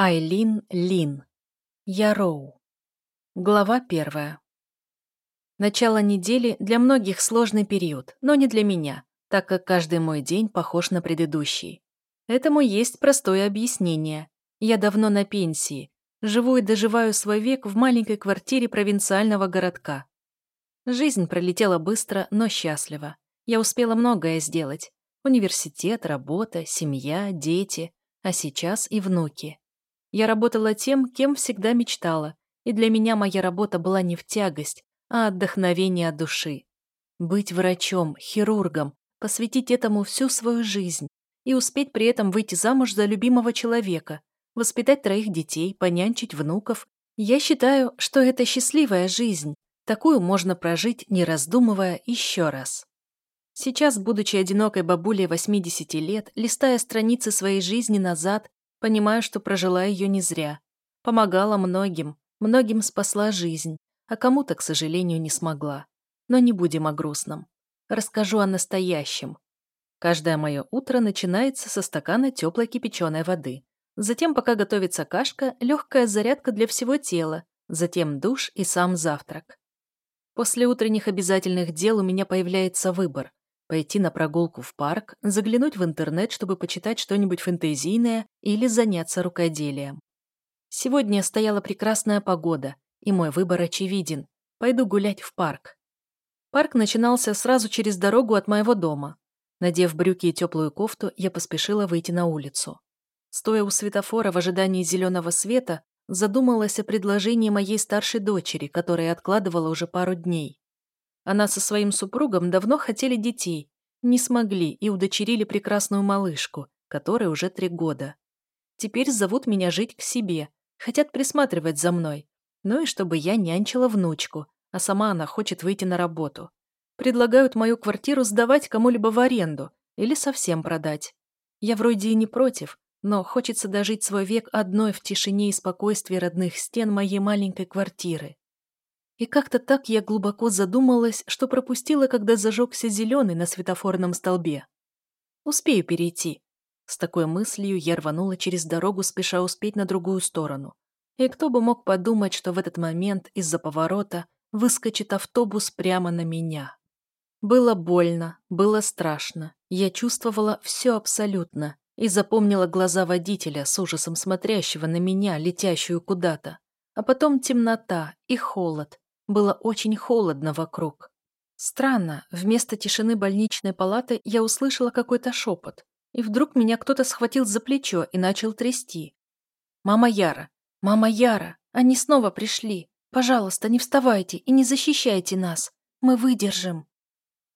Айлин Лин. Яроу. Глава первая. Начало недели для многих сложный период, но не для меня, так как каждый мой день похож на предыдущий. Этому есть простое объяснение. Я давно на пенсии, живу и доживаю свой век в маленькой квартире провинциального городка. Жизнь пролетела быстро, но счастливо. Я успела многое сделать. Университет, работа, семья, дети, а сейчас и внуки. Я работала тем, кем всегда мечтала, и для меня моя работа была не в тягость, а отдохновение от души. Быть врачом, хирургом, посвятить этому всю свою жизнь и успеть при этом выйти замуж за любимого человека, воспитать троих детей, понянчить внуков. Я считаю, что это счастливая жизнь. Такую можно прожить, не раздумывая, еще раз. Сейчас, будучи одинокой бабулей 80 лет, листая страницы своей жизни назад, Понимаю, что прожила ее не зря. Помогала многим, многим спасла жизнь, а кому-то, к сожалению, не смогла. Но не будем о грустном. Расскажу о настоящем. Каждое мое утро начинается со стакана теплой кипяченой воды. Затем, пока готовится кашка, легкая зарядка для всего тела, затем душ и сам завтрак. После утренних обязательных дел у меня появляется выбор Пойти на прогулку в парк, заглянуть в интернет, чтобы почитать что-нибудь фэнтезийное или заняться рукоделием. Сегодня стояла прекрасная погода, и мой выбор очевиден. Пойду гулять в парк. Парк начинался сразу через дорогу от моего дома. Надев брюки и теплую кофту, я поспешила выйти на улицу. Стоя у светофора в ожидании зеленого света, задумалась о предложении моей старшей дочери, которое откладывала уже пару дней. Она со своим супругом давно хотели детей, не смогли и удочерили прекрасную малышку, которой уже три года. Теперь зовут меня жить к себе, хотят присматривать за мной. Ну и чтобы я нянчила внучку, а сама она хочет выйти на работу. Предлагают мою квартиру сдавать кому-либо в аренду или совсем продать. Я вроде и не против, но хочется дожить свой век одной в тишине и спокойствии родных стен моей маленькой квартиры. И как-то так я глубоко задумалась, что пропустила, когда зажегся зеленый на светофорном столбе. Успею перейти. С такой мыслью я рванула через дорогу, спеша успеть на другую сторону. И кто бы мог подумать, что в этот момент из-за поворота выскочит автобус прямо на меня. Было больно, было страшно. Я чувствовала все абсолютно и запомнила глаза водителя с ужасом смотрящего на меня, летящую куда-то. А потом темнота и холод, было очень холодно вокруг. Странно, вместо тишины больничной палаты я услышала какой-то шепот, и вдруг меня кто-то схватил за плечо и начал трясти. «Мама Яра! Мама Яра! Они снова пришли! Пожалуйста, не вставайте и не защищайте нас! Мы выдержим!»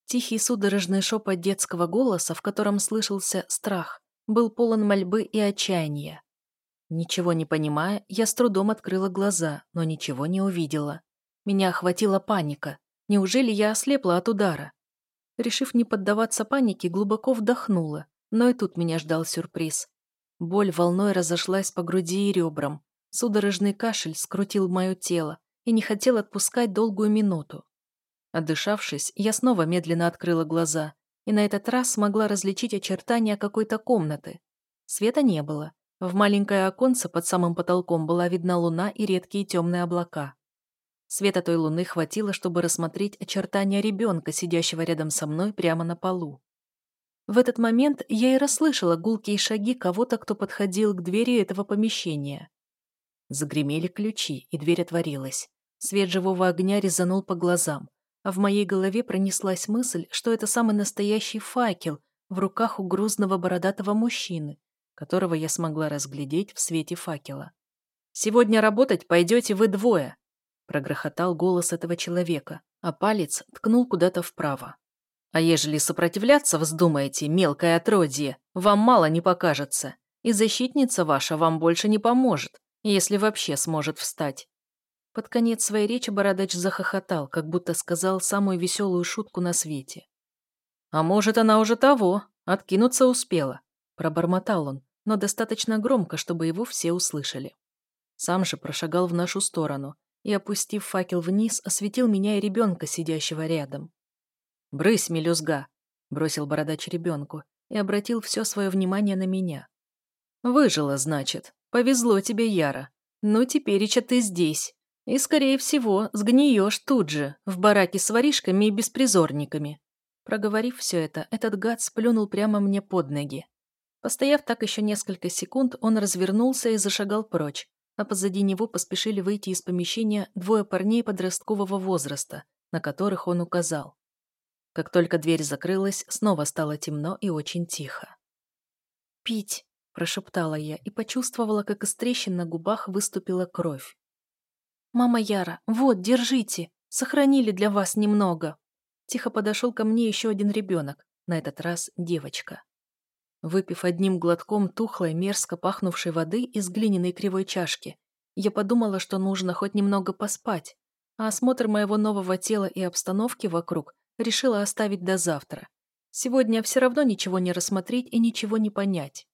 Тихий судорожный шепот детского голоса, в котором слышался страх, был полон мольбы и отчаяния. Ничего не понимая, я с трудом открыла глаза, но ничего не увидела. Меня охватила паника. Неужели я ослепла от удара? Решив не поддаваться панике, глубоко вдохнула. Но и тут меня ждал сюрприз. Боль волной разошлась по груди и ребрам. Судорожный кашель скрутил мое тело и не хотел отпускать долгую минуту. Отдышавшись, я снова медленно открыла глаза и на этот раз смогла различить очертания какой-то комнаты. Света не было. В маленькое оконце под самым потолком была видна луна и редкие темные облака. Света той луны хватило, чтобы рассмотреть очертания ребенка, сидящего рядом со мной прямо на полу. В этот момент я и расслышала гулкие шаги кого-то, кто подходил к двери этого помещения. Загремели ключи, и дверь отворилась. Свет живого огня резанул по глазам, а в моей голове пронеслась мысль, что это самый настоящий факел в руках у грузного бородатого мужчины, которого я смогла разглядеть в свете факела. «Сегодня работать пойдете вы двое», прогрохотал голос этого человека, а палец ткнул куда-то вправо. «А ежели сопротивляться вздумаете, мелкое отродье, вам мало не покажется, и защитница ваша вам больше не поможет, если вообще сможет встать». Под конец своей речи Бородач захохотал, как будто сказал самую веселую шутку на свете. «А может, она уже того, откинуться успела», – пробормотал он, но достаточно громко, чтобы его все услышали. Сам же прошагал в нашу сторону, и, опустив факел вниз, осветил меня и ребенка, сидящего рядом. «Брысь, мелюзга!» — бросил бородач ребенку и обратил все свое внимание на меня. «Выжила, значит. Повезло тебе, Яра. Ну, тепереча ты здесь. И, скорее всего, сгниешь тут же, в бараке с воришками и беспризорниками. Проговорив все это, этот гад сплюнул прямо мне под ноги. Постояв так еще несколько секунд, он развернулся и зашагал прочь, а позади него поспешили выйти из помещения двое парней подросткового возраста, на которых он указал. Как только дверь закрылась, снова стало темно и очень тихо. «Пить!» – прошептала я и почувствовала, как из трещин на губах выступила кровь. «Мама Яра, вот, держите! Сохранили для вас немного!» Тихо подошел ко мне еще один ребенок, на этот раз девочка. Выпив одним глотком тухлой, мерзко пахнувшей воды из глиняной кривой чашки, я подумала, что нужно хоть немного поспать, а осмотр моего нового тела и обстановки вокруг решила оставить до завтра. Сегодня все равно ничего не рассмотреть и ничего не понять.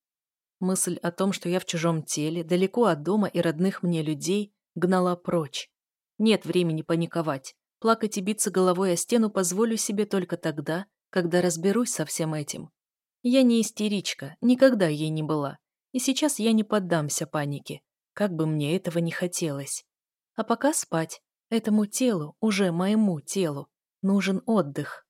Мысль о том, что я в чужом теле, далеко от дома и родных мне людей, гнала прочь. Нет времени паниковать. Плакать и биться головой о стену позволю себе только тогда, когда разберусь со всем этим. Я не истеричка, никогда ей не была. И сейчас я не поддамся панике, как бы мне этого не хотелось. А пока спать. Этому телу, уже моему телу, нужен отдых.